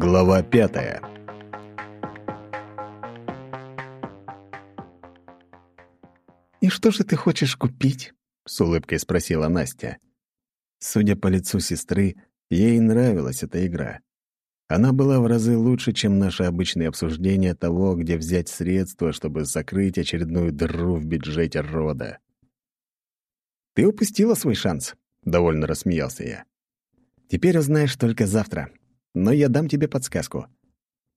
Глава пятая «И что же ты хочешь купить?» — с улыбкой спросила Настя. Судя по лицу сестры, ей нравилась эта игра. Она была в разы лучше, чем наши обычные обсуждения того, где взять средства, чтобы закрыть очередную дыру в бюджете рода. «Ты упустила свой шанс», — довольно рассмеялся я. «Теперь узнаешь только завтра, но я дам тебе подсказку.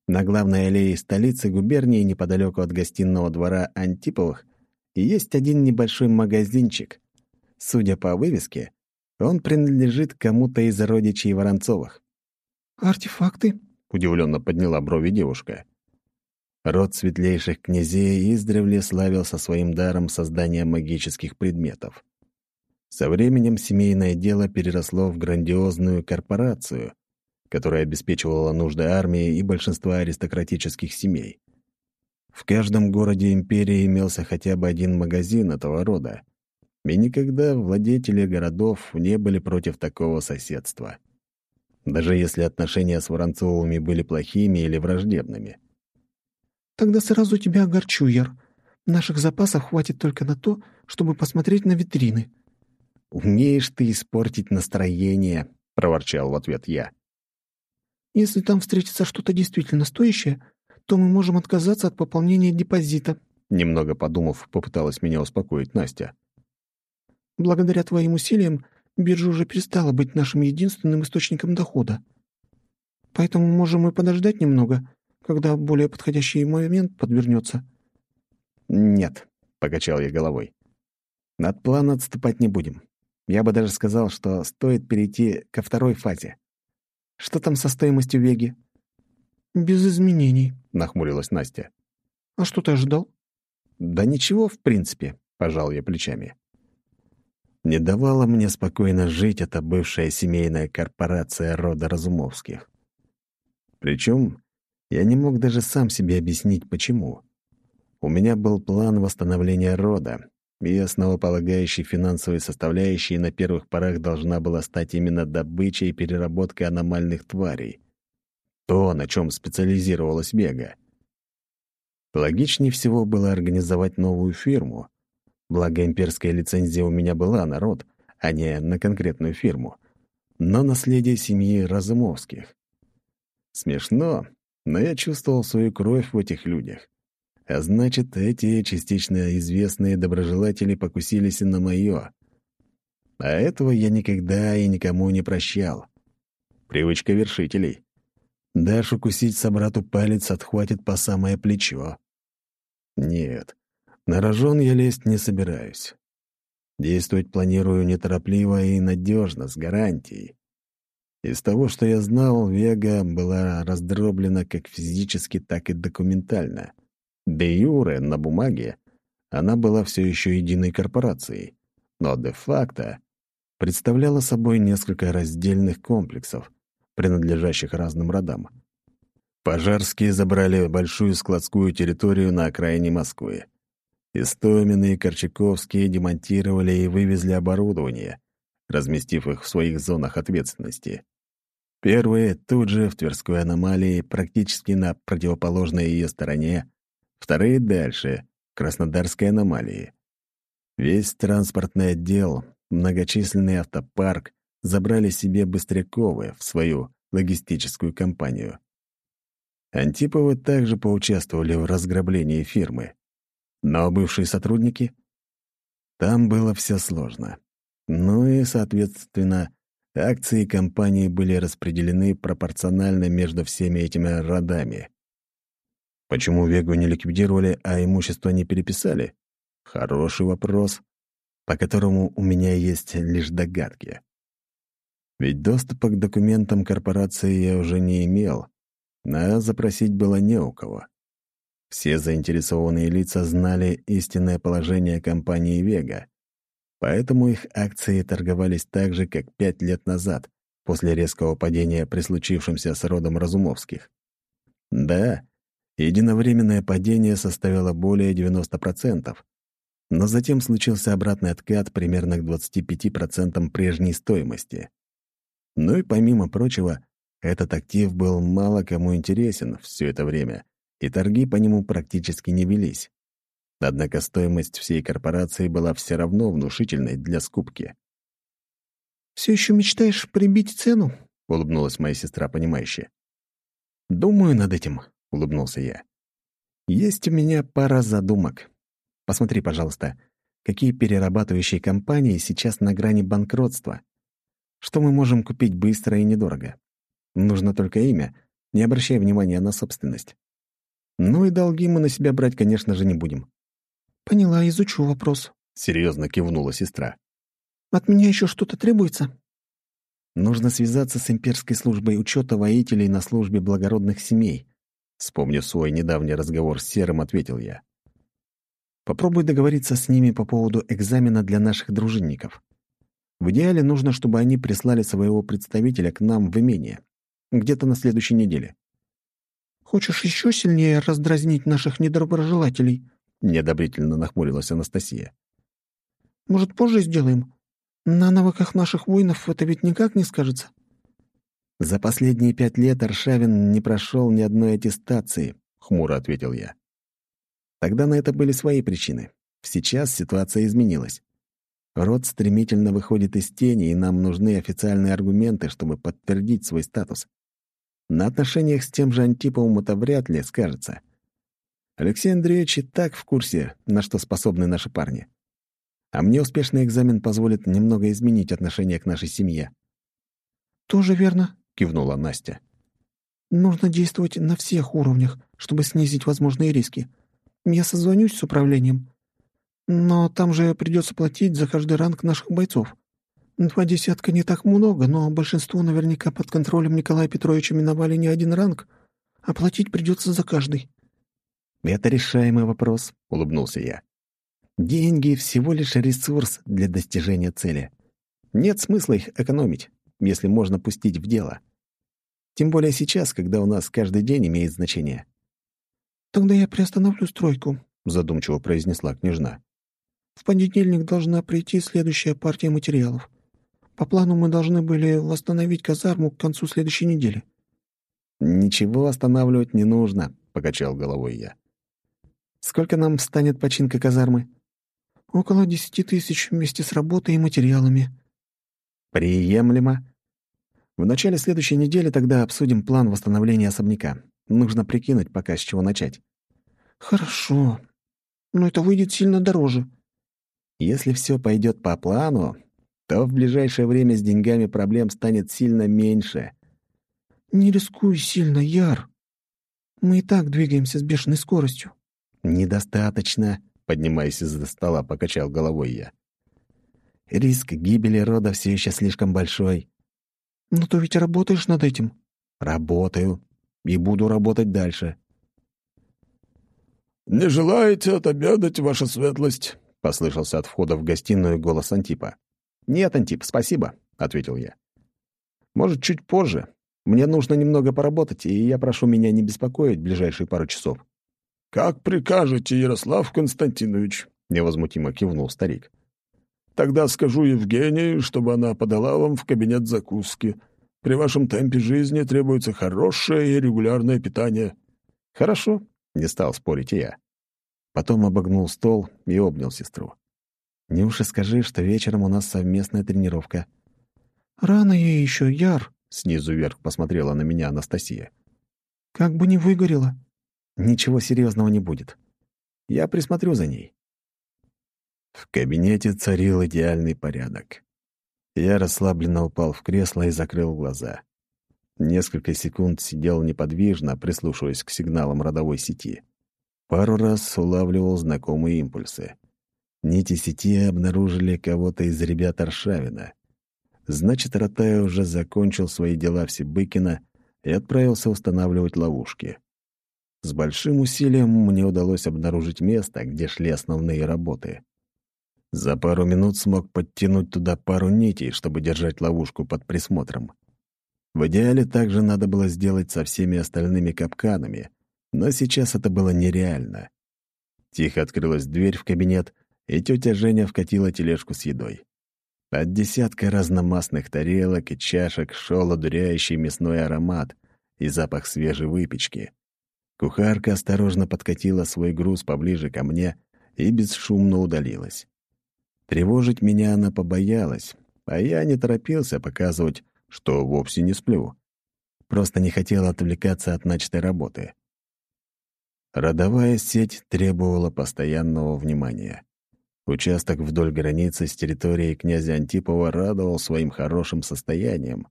На главной аллее столицы губернии, неподалеку от гостиного двора Антиповых, есть один небольшой магазинчик. Судя по вывеске, он принадлежит кому-то из родичей Воронцовых. «Артефакты?» — удивленно подняла брови девушка. Род светлейших князей издревле славился своим даром создания магических предметов. Со временем семейное дело переросло в грандиозную корпорацию, которая обеспечивала нужды армии и большинства аристократических семей. В каждом городе империи имелся хотя бы один магазин этого рода, и никогда владетели городов не были против такого соседства. Даже если отношения с Воронцовыми были плохими или враждебными. «Тогда сразу тебя огорчу, Яр. Наших запасов хватит только на то, чтобы посмотреть на витрины». «Умеешь ты испортить настроение», — проворчал в ответ я. Если там встретится что-то действительно стоящее, то мы можем отказаться от пополнения депозита», немного подумав, попыталась меня успокоить Настя. «Благодаря твоим усилиям биржа уже перестала быть нашим единственным источником дохода. Поэтому можем и подождать немного, когда более подходящий момент подвернется». «Нет», — покачал я головой. «От плана отступать не будем. Я бы даже сказал, что стоит перейти ко второй фазе. Что там со стоимостью Веги?» «Без изменений», — нахмурилась Настя. «А что ты ожидал?» «Да ничего, в принципе», — пожал я плечами. Не давала мне спокойно жить эта бывшая семейная корпорация рода Разумовских. Причем я не мог даже сам себе объяснить, почему. У меня был план восстановления рода, и основополагающей финансовой составляющей на первых порах должна была стать именно добыча и переработка аномальных тварей. То, на чем специализировалась Вега. Логичнее всего было организовать новую фирму. Благо, имперская лицензия у меня была на род, а не на конкретную фирму. Но наследие семьи Разумовских. Смешно, но я чувствовал свою кровь в этих людях. А значит, эти частично известные доброжелатели покусились и на мое. А этого я никогда и никому не прощал. Привычка вершителей. Дашь укусить собрату палец, отхватит по самое плечо. Нет, на рожон я лезть не собираюсь. Действовать планирую неторопливо и надежно, с гарантией. Из того, что я знал, Вега была раздроблена как физически, так и документально. Де юре, на бумаге, она была все еще единой корпорацией, но де-факто представляла собой несколько раздельных комплексов, принадлежащих разным родам. Пожарские забрали большую складскую территорию на окраине Москвы. Истомины и Корчаковские демонтировали и вывезли оборудование, разместив их в своих зонах ответственности. Первые тут же в Тверской аномалии, практически на противоположной ее стороне, вторые дальше, Краснодарской аномалии. Весь транспортный отдел, многочисленный автопарк забрали себе Быстряковы в свою логистическую компанию. Антиповы также поучаствовали в разграблении фирмы. Но бывшие сотрудники? Там было все сложно. Ну и, соответственно, акции компании были распределены пропорционально между всеми этими родами. Почему Вегу не ликвидировали, а имущество не переписали? Хороший вопрос, по которому у меня есть лишь догадки. Ведь доступа к документам корпорации я уже не имел, а запросить было не у кого. Все заинтересованные лица знали истинное положение компании «Вега», поэтому их акции торговались так же, как пять лет назад, после резкого падения при случившемся с родом Разумовских. Да, Единовременное падение составило более 90%, но затем случился обратный откат примерно к 25% прежней стоимости. Ну и помимо прочего, Этот актив был мало кому интересен все это время, и торги по нему практически не велись. Однако стоимость всей корпорации была все равно внушительной для скупки. «Все еще мечтаешь прибить цену?» — улыбнулась моя сестра, понимающая. «Думаю над этим», — улыбнулся я. «Есть у меня пара задумок. Посмотри, пожалуйста, какие перерабатывающие компании сейчас на грани банкротства. Что мы можем купить быстро и недорого? Нужно только имя, не обращая внимания на собственность. Ну и долги мы на себя брать, конечно же, не будем. «Поняла, изучу вопрос», — серьезно кивнула сестра. «От меня еще что-то требуется?» «Нужно связаться с имперской службой учета воителей на службе благородных семей», вспомнив свой недавний разговор с Серым, ответил я. «Попробуй договориться с ними по поводу экзамена для наших дружинников. В идеале нужно, чтобы они прислали своего представителя к нам в имение, где-то на следующей неделе». «Хочешь еще сильнее раздразнить наших недоброжелателей?» — неодобрительно нахмурилась Анастасия. «Может, позже сделаем? На навыках наших воинов это ведь никак не скажется». «За последние пять лет Аршавин не прошел ни одной аттестации», — хмуро ответил я. Тогда на это были свои причины. Сейчас ситуация изменилась. Род стремительно выходит из тени, и нам нужны официальные аргументы, чтобы подтвердить свой статус. На отношениях с тем же Антиповым это вряд ли скажется. Алексей Андреевич и так в курсе, на что способны наши парни. А мне успешный экзамен позволит немного изменить отношение к нашей семье. «Тоже верно», — кивнула Настя. «Нужно действовать на всех уровнях, чтобы снизить возможные риски. Я созвонюсь с управлением. Но там же придется платить за каждый ранг наших бойцов. Два десятка не так много, но большинство наверняка под контролем Николая Петровича миновали не один ранг, а платить придется за каждый. «Это решаемый вопрос», — улыбнулся я. «Деньги — всего лишь ресурс для достижения цели. Нет смысла их экономить, если можно пустить в дело. Тем более сейчас, когда у нас каждый день имеет значение». «Тогда я приостановлю стройку», — задумчиво произнесла княжна. «В понедельник должна прийти следующая партия материалов. По плану мы должны были восстановить казарму к концу следующей недели». «Ничего останавливать не нужно», — покачал головой я. Сколько нам станет починка казармы? Около десяти тысяч вместе с работой и материалами. Приемлемо. В начале следующей недели тогда обсудим план восстановления особняка. Нужно прикинуть пока, с чего начать. Хорошо. Но это выйдет сильно дороже. Если все пойдет по плану, то в ближайшее время с деньгами проблем станет сильно меньше. Не рискуй сильно, Яр. Мы и так двигаемся с бешеной скоростью. «Недостаточно», — поднимаясь из-за стола, покачал головой я. «Риск гибели рода все еще слишком большой». «Но ты ведь работаешь над этим?» «Работаю. И буду работать дальше». «Не желаете отобедать, ваша светлость?» — послышался от входа в гостиную голос Антипа. «Нет, Антип, спасибо», — ответил я. «Может, чуть позже. Мне нужно немного поработать, и я прошу меня не беспокоить ближайшие пару часов». «Как прикажете, Ярослав Константинович», — невозмутимо кивнул старик. «Тогда скажу Евгении, чтобы она подала вам в кабинет закуски. При вашем темпе жизни требуется хорошее и регулярное питание». «Хорошо», — не стал спорить я. Потом обогнул стол и обнял сестру. «Нюша, скажи, что вечером у нас совместная тренировка». «Рано ей еще, Яр», — снизу вверх посмотрела на меня Анастасия. «Как бы не выгорела». Ничего серьезного не будет. Я присмотрю за ней. В кабинете царил идеальный порядок. Я расслабленно упал в кресло и закрыл глаза. Несколько секунд сидел неподвижно, прислушиваясь к сигналам родовой сети. Пару раз улавливал знакомые импульсы. Нити сети обнаружили кого-то из ребят Аршавина. Значит, Ротай уже закончил свои дела в Сибыкино и отправился устанавливать ловушки. С большим усилием мне удалось обнаружить место, где шли основные работы. За пару минут смог подтянуть туда пару нитей, чтобы держать ловушку под присмотром. В идеале также надо было сделать со всеми остальными капканами, но сейчас это было нереально. Тихо открылась дверь в кабинет, и тетя Женя вкатила тележку с едой. От десятка разномастных тарелок и чашек шел одуряющий мясной аромат и запах свежей выпечки. Кухарка осторожно подкатила свой груз поближе ко мне и бесшумно удалилась. Тревожить меня она побоялась, а я не торопился показывать, что вовсе не сплю. Просто не хотел отвлекаться от начатой работы. Родовая сеть требовала постоянного внимания. Участок вдоль границы с территорией князя Антипова радовал своим хорошим состоянием.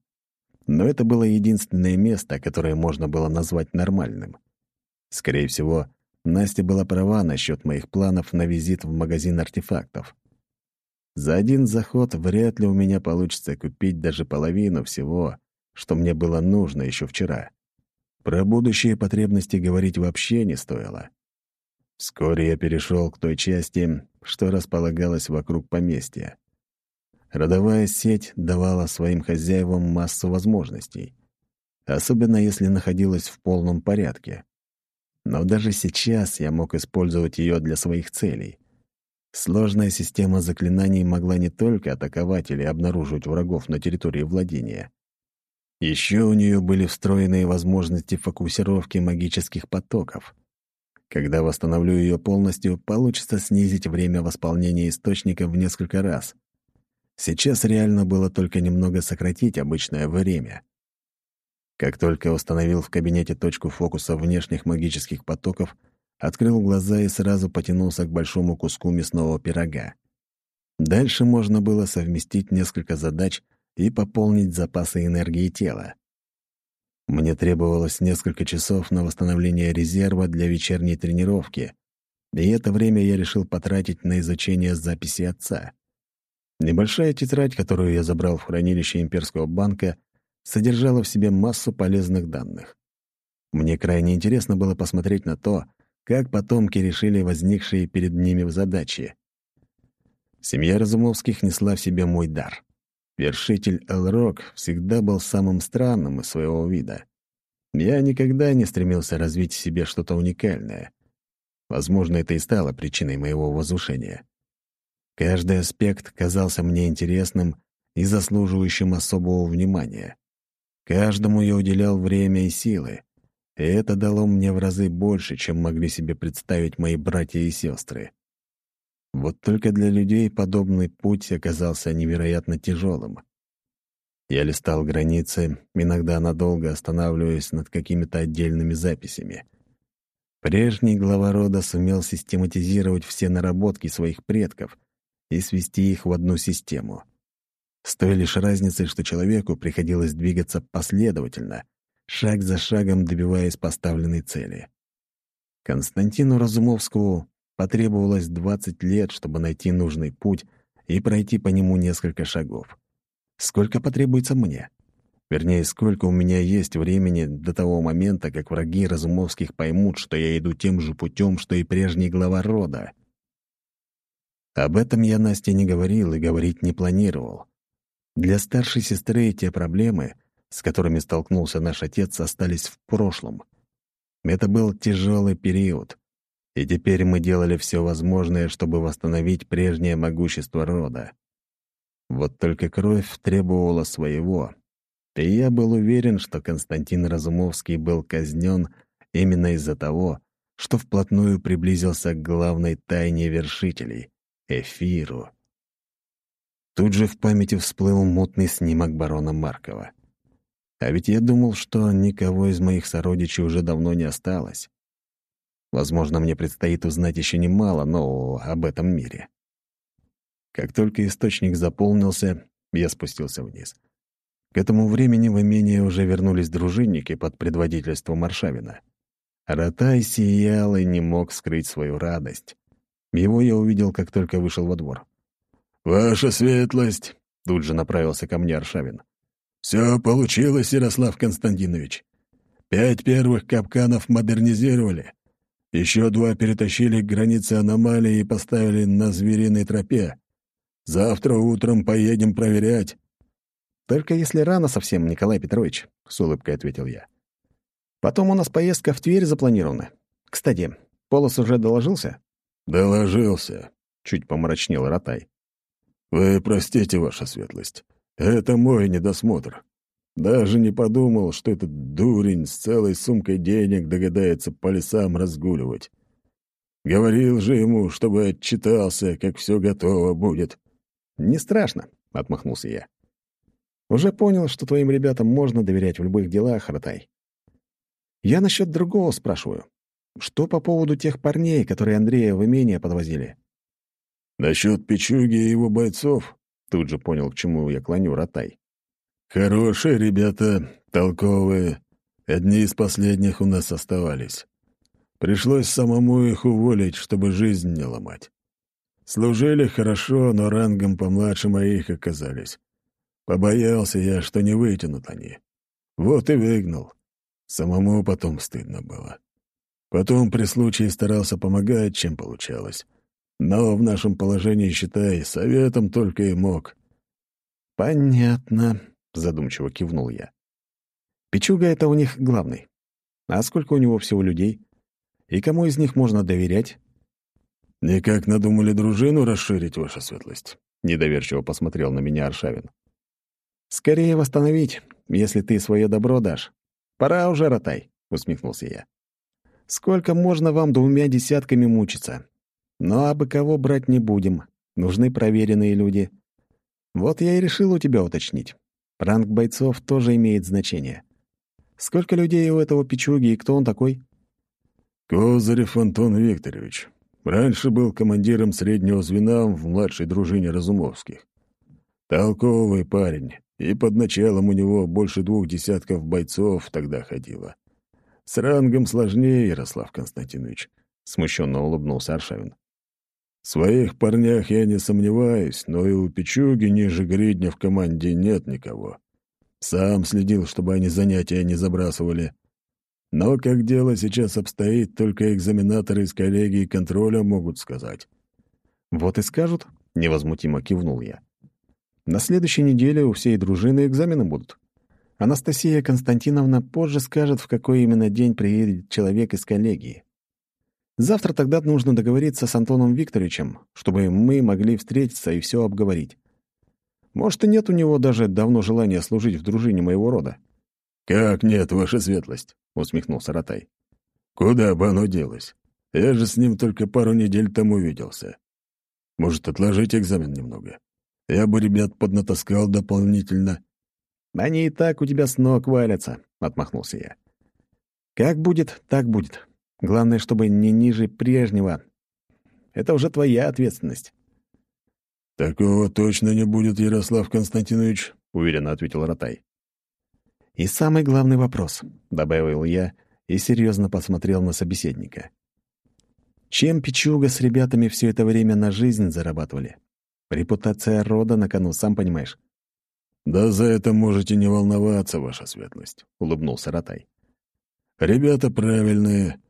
Но это было единственное место, которое можно было назвать нормальным. Скорее всего, Настя была права насчет моих планов на визит в магазин артефактов. За один заход вряд ли у меня получится купить даже половину всего, что мне было нужно еще вчера. Про будущие потребности говорить вообще не стоило. Вскоре я перешел к той части, что располагалась вокруг поместья. Родовая сеть давала своим хозяевам массу возможностей, особенно если находилась в полном порядке. Но даже сейчас я мог использовать ее для своих целей. Сложная система заклинаний могла не только атаковать или обнаруживать врагов на территории владения, еще у нее были встроенные возможности фокусировки магических потоков. Когда восстановлю ее полностью, получится снизить время восполнения источника в несколько раз. Сейчас реально было только немного сократить обычное время. Как только установил в кабинете точку фокуса внешних магических потоков, открыл глаза и сразу потянулся к большому куску мясного пирога. Дальше можно было совместить несколько задач — и пополнить запасы энергии тела. Мне требовалось несколько часов на восстановление резерва для вечерней тренировки, и это время я решил потратить на изучение записи отца. Небольшая тетрадь, которую я забрал в хранилище Имперского банка, содержала в себе массу полезных данных. Мне крайне интересно было посмотреть на то, как потомки решили возникшие перед ними задачи. Семья Разумовских несла в себе мой дар. Вершитель Элрок всегда был самым странным из своего вида. Я никогда не стремился развить в себе что-то уникальное. Возможно, это и стало причиной моего возвышения. Каждый аспект казался мне интересным и заслуживающим особого внимания. Каждому я уделял время и силы, и это дало мне в разы больше, чем могли себе представить мои братья и сестры. Вот только для людей подобный путь оказался невероятно тяжелым. Я листал границы, иногда надолго останавливаясь над какими-то отдельными записями. Прежний глава рода сумел систематизировать все наработки своих предков и свести их в одну систему. С той лишь разницей, что человеку приходилось двигаться последовательно, шаг за шагом добиваясь поставленной цели. Константину Разумовскому Потребовалось 20 лет, чтобы найти нужный путь и пройти по нему несколько шагов. Сколько потребуется мне? Вернее, сколько у меня есть времени до того момента, как враги Разумовских поймут, что я иду тем же путем, что и прежний глава рода. Об этом я Насте не говорил и говорить не планировал. Для старшей сестры те проблемы, с которыми столкнулся наш отец, остались в прошлом. Это был тяжелый период, и теперь мы делали все возможное, чтобы восстановить прежнее могущество рода. Вот только кровь требовала своего, и я был уверен, что Константин Разумовский был казнен именно из-за того, что вплотную приблизился к главной тайне вершителей — эфиру. Тут же в памяти всплыл мутный снимок барона Маркова. А ведь я думал, что никого из моих сородичей уже давно не осталось. Возможно, мне предстоит узнать еще немало нового об этом мире. Как только источник заполнился, я спустился вниз. К этому времени в имение уже вернулись дружинники под предводительством Маршавина. Ротай сиял и не мог скрыть свою радость. Его я увидел, как только вышел во двор. «Ваша светлость!» — тут же направился ко мне Аршавин. «Все получилось, Ярослав Константинович. Пять первых капканов модернизировали. Еще два перетащили к границе аномалии и поставили на звериной тропе. Завтра утром поедем проверять». «Только если рано совсем, Николай Петрович», — с улыбкой ответил я. «Потом у нас поездка в Тверь запланирована. Кстати, Полос уже доложился?» «Доложился», — чуть помрачнел Ротай. «Вы простите, ваша светлость. Это мой недосмотр. Даже не подумал, что этот дурень с целой сумкой денег догадается по лесам разгуливать. Говорил же ему, чтобы отчитался, как все готово будет». «Не страшно», — отмахнулся я. «Уже понял, что твоим ребятам можно доверять в любых делах, Ротай. Я насчет другого спрашиваю. Что по поводу тех парней, которые Андрея в имение подвозили?» «Насчет Пичуги и его бойцов», — тут же понял, к чему я клоню Ротай. «Хорошие ребята, толковые. Одни из последних у нас оставались. Пришлось самому их уволить, чтобы жизнь не ломать. Служили хорошо, но рангом помладше моих оказались. Побоялся я, что не вытянут они. Вот и выгнал. Самому потом стыдно было. Потом при случае старался помогать, чем получалось. Но в нашем положении, считай, советом только и мог. «Понятно», — задумчиво кивнул я. «Пичуга — это у них главный. А сколько у него всего людей? И кому из них можно доверять?» «Никак надумали дружину расширить, ваша светлость?» — недоверчиво посмотрел на меня Аршавин. «Скорее восстановить, если ты свое добро дашь. Пора уже, Ротай», — усмехнулся я. Сколько можно вам двумя десятками мучиться? Но абы кого брать не будем. Нужны проверенные люди. Вот я и решил у тебя уточнить. Ранг бойцов тоже имеет значение. Сколько людей у этого печуги и кто он такой? Козырев Антон Викторович. Раньше был командиром среднего звена в младшей дружине Разумовских. Толковый парень, и под началом у него больше двух десятков бойцов тогда ходило. «С рангом сложнее, Ярослав Константинович», — смущенно улыбнулся Аршавин. «В своих парнях я не сомневаюсь, но и у Пичуги ниже гридня в команде нет никого. Сам следил, чтобы они занятия не забрасывали. Но как дело сейчас обстоит, только экзаменаторы из коллегии контроля могут сказать». «Вот и скажут», — невозмутимо кивнул я. «На следующей неделе у всей дружины экзамены будут. Анастасия Константиновна позже скажет, в какой именно день приедет человек из коллегии. Завтра тогда нужно договориться с Антоном Викторовичем, чтобы мы могли встретиться и все обговорить. Может, и нет у него даже давно желания служить в дружине моего рода. «Как нет, ваша светлость?» — усмехнулся Ротай. «Куда бы оно делось? Я же с ним только пару недель тому виделся. Может, отложить экзамен немного? Я бы ребят поднатаскал дополнительно». «Они и так у тебя с ног валятся», — отмахнулся я. «Как будет, так будет. Главное, чтобы не ниже прежнего. Это уже твоя ответственность». «Такого точно не будет, Ярослав Константинович», — уверенно ответил Ротай. «И самый главный вопрос», — добавил я и серьезно посмотрел на собеседника. «Чем Пичуга с ребятами все это время на жизнь зарабатывали? Репутация рода на кону, сам понимаешь. «Да за это можете не волноваться, ваша светлость», — улыбнулся Ротай. «Ребята правильные.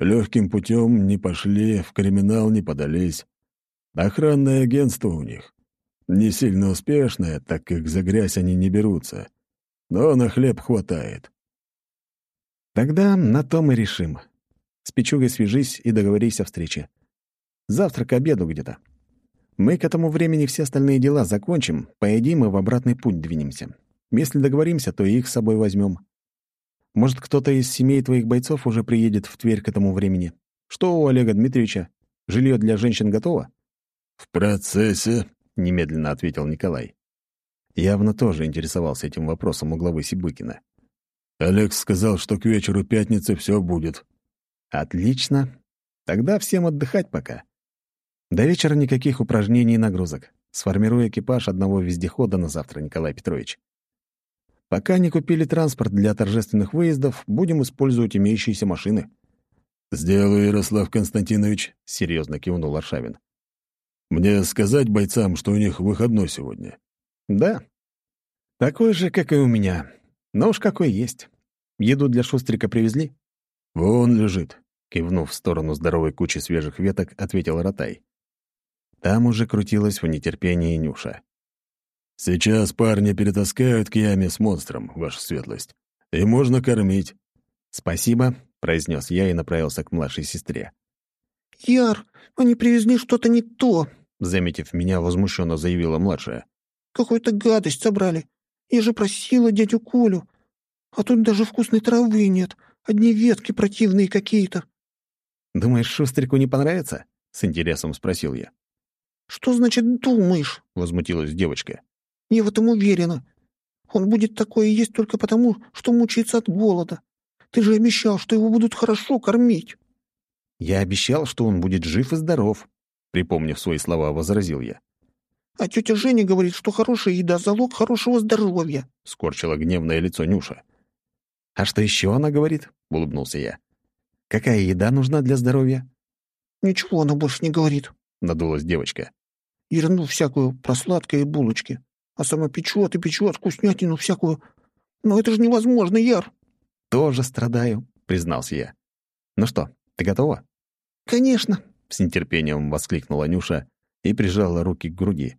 Легким путем не пошли, в криминал не подались. Охранное агентство у них. Не сильно успешное, так как за грязь они не берутся. Но на хлеб хватает». «Тогда на том и решим. С Пичугой свяжись и договорись о встрече. Завтра к обеду где-то. Мы к этому времени все остальные дела закончим, поедим и в обратный путь двинемся. Если договоримся, то их с собой возьмем. Может, кто-то из семей твоих бойцов уже приедет в Тверь к этому времени? Что у Олега Дмитриевича? Жилье для женщин готово?» «В процессе», — немедленно ответил Николай. Явно тоже интересовался этим вопросом у главы Сибыкина. «Алекс сказал, что к вечеру пятницы все будет». «Отлично. Тогда всем отдыхать пока. До вечера никаких упражнений и нагрузок. Сформирую экипаж одного вездехода на завтра, Николай Петрович. Пока не купили транспорт для торжественных выездов, будем использовать имеющиеся машины. «Сделаю, Ярослав Константинович», — серьезно кивнул Аршавин. «Мне сказать бойцам, что у них выходной сегодня?» «Да. Такой же, как и у меня. Но уж какой есть. Еду для Шустрика привезли?» «Вон лежит», — кивнув в сторону здоровой кучи свежих веток, ответил Ротай. Там уже крутилась в нетерпении Нюша. «Сейчас парни перетаскают к яме с монстром, ваша светлость. И можно кормить». «Спасибо», — произнес я и направился к младшей сестре. «Яр, они привезли что-то не то», — заметив меня, возмущенно заявила младшая. «Какую-то гадость собрали. Я же просила дядю Колю. А тут даже вкусной травы нет. Одни ветки противные какие-то». «Думаешь, Шустрику не понравится?» — с интересом спросил я. «Что значит «думаешь»?» — возмутилась девочка. «Я в этом уверена. Он будет такое есть только потому, что мучается от голода. Ты же обещал, что его будут хорошо кормить». «Я обещал, что он будет жив и здоров», — припомнив свои слова, возразил я. «А тетя Женя говорит, что хорошая еда — залог хорошего здоровья», — скорчило гневное лицо Нюша. «А что еще она говорит?» — улыбнулся я. «Какая еда нужна для здоровья?» «Ничего она больше не говорит», — надулась девочка. «Ерунду всякую про сладкое и булочки. А сама печет и печет вкуснятину всякую. Но это же невозможно, Яр!» «Тоже страдаю», — признался я. «Ну что, ты готова?» «Конечно», — с нетерпением воскликнула Нюша и прижала руки к груди.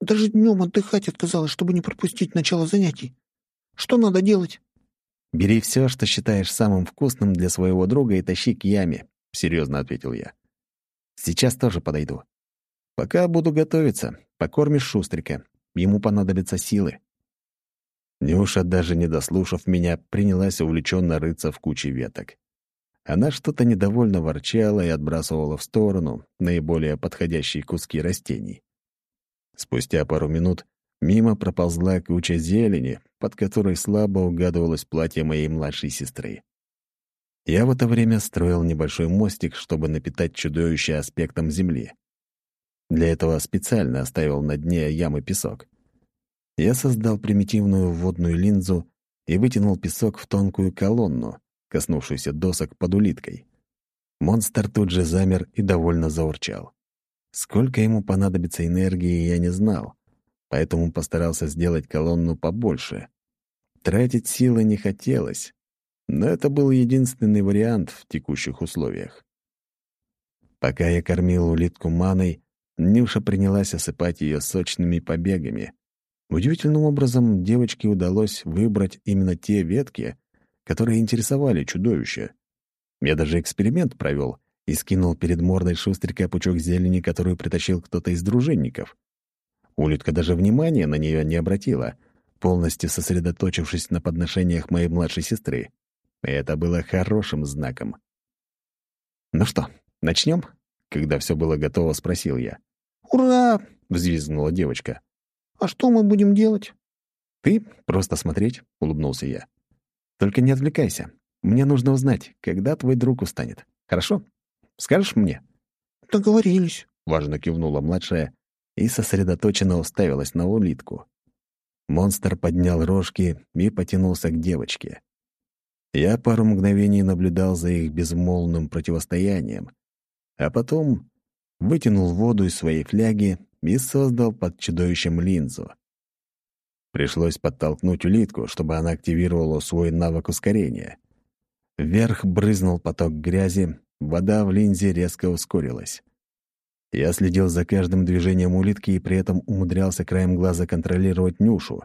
«Даже днем отдыхать отказалась, чтобы не пропустить начало занятий. Что надо делать?» «Бери все, что считаешь самым вкусным для своего друга, и тащи к яме», — серьезно ответил я. «Сейчас тоже подойду. Пока буду готовиться, покормишь Шустрика. Ему понадобятся силы». Нюша, даже не дослушав меня, принялась увлеченно рыться в куче веток. Она что-то недовольно ворчала и отбрасывала в сторону наиболее подходящие куски растений. Спустя пару минут Мимо проползла куча зелени, под которой слабо угадывалось платье моей младшей сестры. Я в это время строил небольшой мостик, чтобы напитать чудовище аспектом земли. Для этого специально оставил на дне ямы песок. Я создал примитивную водную линзу и вытянул песок в тонкую колонну, коснувшуюся досок под улиткой. Монстр тут же замер и довольно заурчал. Сколько ему понадобится энергии, я не знал, поэтому постарался сделать колонну побольше. Тратить силы не хотелось, но это был единственный вариант в текущих условиях. Пока я кормил улитку маной, Нюша принялась осыпать ее сочными побегами. Удивительным образом девочке удалось выбрать именно те ветки, которые интересовали чудовище. Я даже эксперимент провел и скинул перед мордой шустрика пучок зелени, которую притащил кто-то из дружинников. Улитка даже внимания на нее не обратила, полностью сосредоточившись на подношениях моей младшей сестры. И это было хорошим знаком. «Ну что, начнем? Когда все было готово, спросил я. «Ура!» — взвизгнула девочка. «А что мы будем делать?» «Ты просто смотреть», — улыбнулся я. «Только не отвлекайся. Мне нужно узнать, когда твой друг устанет. Хорошо? Скажешь мне?» «Договорились», — важно кивнула младшая и сосредоточенно уставилась на улитку. Монстр поднял рожки и потянулся к девочке. Я пару мгновений наблюдал за их безмолвным противостоянием, а потом вытянул воду из своей фляги и создал под чудовищем линзу. Пришлось подтолкнуть улитку, чтобы она активировала свой навык ускорения. Вверх брызнул поток грязи, вода в линзе резко ускорилась. Я следил за каждым движением улитки и при этом умудрялся краем глаза контролировать Нюшу.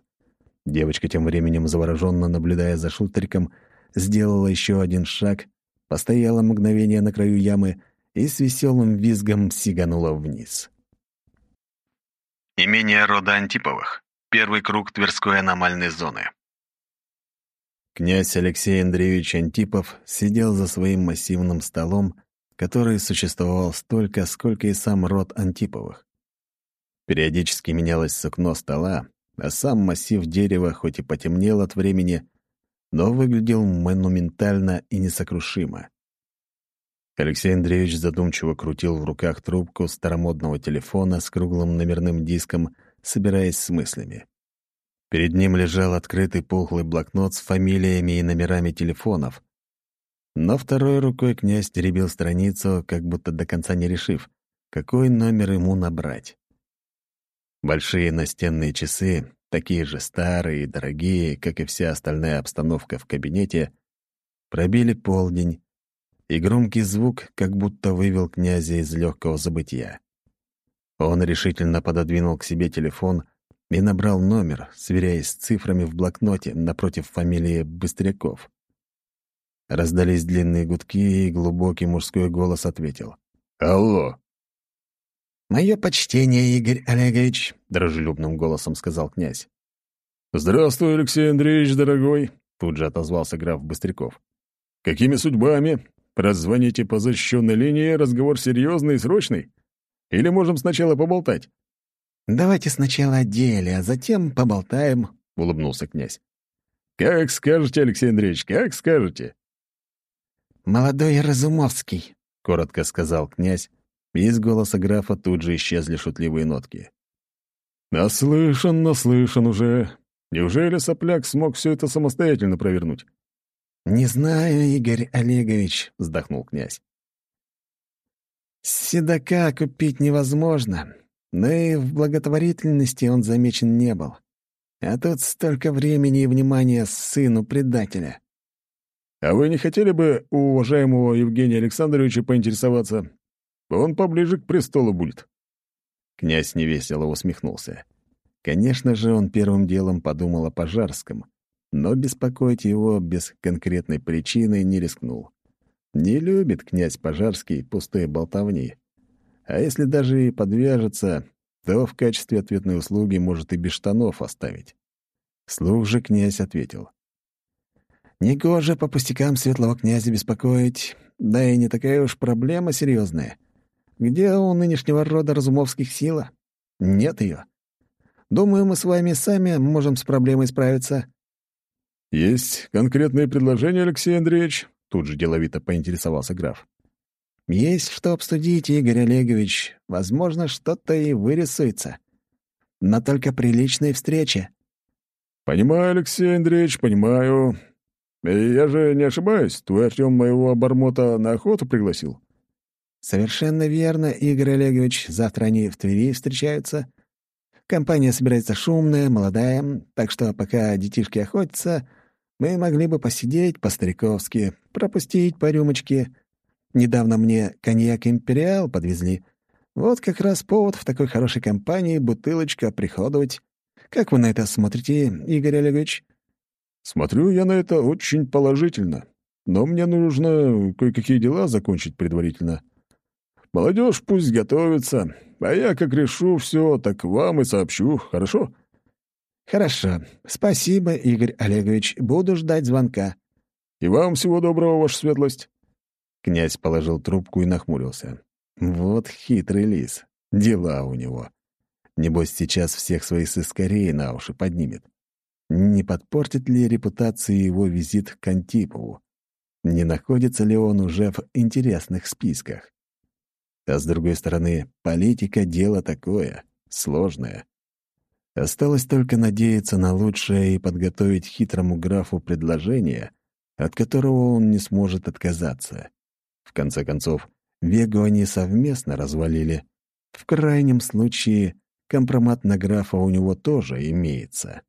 Девочка тем временем, завороженно наблюдая за шутериком, сделала еще один шаг, постояла мгновение на краю ямы и с веселым визгом сиганула вниз. Имение рода Антиповых. Первый круг Тверской аномальной зоны. Князь Алексей Андреевич Антипов сидел за своим массивным столом который существовал столько, сколько и сам род Антиповых. Периодически менялось сукно стола, а сам массив дерева хоть и потемнел от времени, но выглядел монументально и несокрушимо. Алексей Андреевич задумчиво крутил в руках трубку старомодного телефона с круглым номерным диском, собираясь с мыслями. Перед ним лежал открытый пухлый блокнот с фамилиями и номерами телефонов, но второй рукой князь теребил страницу, как будто до конца не решив, какой номер ему набрать. Большие настенные часы, такие же старые и дорогие, как и вся остальная обстановка в кабинете, пробили полдень, и громкий звук как будто вывел князя из легкого забытия. Он решительно пододвинул к себе телефон и набрал номер, сверяясь с цифрами в блокноте напротив фамилии Быстряков. Раздались длинные гудки, и глубокий мужской голос ответил. «Алло!» «Мое почтение, Игорь Олегович», — дружелюбным голосом сказал князь. «Здравствуй, Алексей Андреевич, дорогой», — тут же отозвался граф Быстряков. «Какими судьбами? Раззвоните по защищенной линии, разговор серьезный и срочный? Или можем сначала поболтать?» «Давайте сначала о деле, а затем поболтаем», — улыбнулся князь. «Как скажете, Алексей Андреевич, как скажете». «Молодой Разумовский», — коротко сказал князь, и из голоса графа тут же исчезли шутливые нотки. «Наслышан, наслышан уже. Неужели сопляк смог все это самостоятельно провернуть?» «Не знаю, Игорь Олегович», — вздохнул князь. «Седока купить невозможно, но и в благотворительности он замечен не был. А тут столько времени и внимания сыну предателя». «А вы не хотели бы у уважаемого Евгения Александровича поинтересоваться, он поближе к престолу будет». Князь невесело усмехнулся. Конечно же, он первым делом подумал о Пожарском, но беспокоить его без конкретной причины не рискнул. Не любит князь Пожарский пустые болтовни. А если даже и подвяжется, то в качестве ответной услуги может и без штанов оставить. Слух же князь ответил. «Негоже по пустякам светлого князя беспокоить, да и не такая уж проблема серьезная. Где у нынешнего рода разумовских сила? Нет ее. Думаю, мы с вами сами можем с проблемой справиться». «Есть конкретные предложения, Алексей Андреевич?» Тут же деловито поинтересовался граф. «Есть что обсудить, Игорь Олегович. Возможно, что-то и вырисуется. Но только при личной встрече». «Понимаю, Алексей Андреевич, понимаю. Я же не ошибаюсь, твой Артем моего обормота на охоту пригласил?» «Совершенно верно, Игорь Олегович. Завтра они в Твери встречаются. Компания собирается шумная, молодая, так что пока детишки охотятся, мы могли бы посидеть по-стариковски, пропустить по рюмочке. Недавно мне коньяк «Империал» подвезли. Вот как раз повод в такой хорошей компании бутылочка приходовать. Как вы на это смотрите, Игорь Олегович?» «Смотрю я на это очень положительно. Но мне нужно кое-какие дела закончить предварительно». Молодежь пусть готовится, а я как решу все, так вам и сообщу, хорошо?» «Хорошо. Спасибо, Игорь Олегович. Буду ждать звонка». «И вам всего доброго, ваша светлость». Князь положил трубку и нахмурился. «Вот хитрый лис. Дела у него. Небось, сейчас всех своих сыскарей на уши поднимет. Не подпортит ли репутацию его визит к Антипову? Не находится ли он уже в интересных списках? А с другой стороны, политика — дело такое, сложное. Осталось только надеяться на лучшее и подготовить хитрому графу предложение, от которого он не сможет отказаться. В конце концов, Вегу они совместно развалили. В крайнем случае, компромат на графа у него тоже имеется.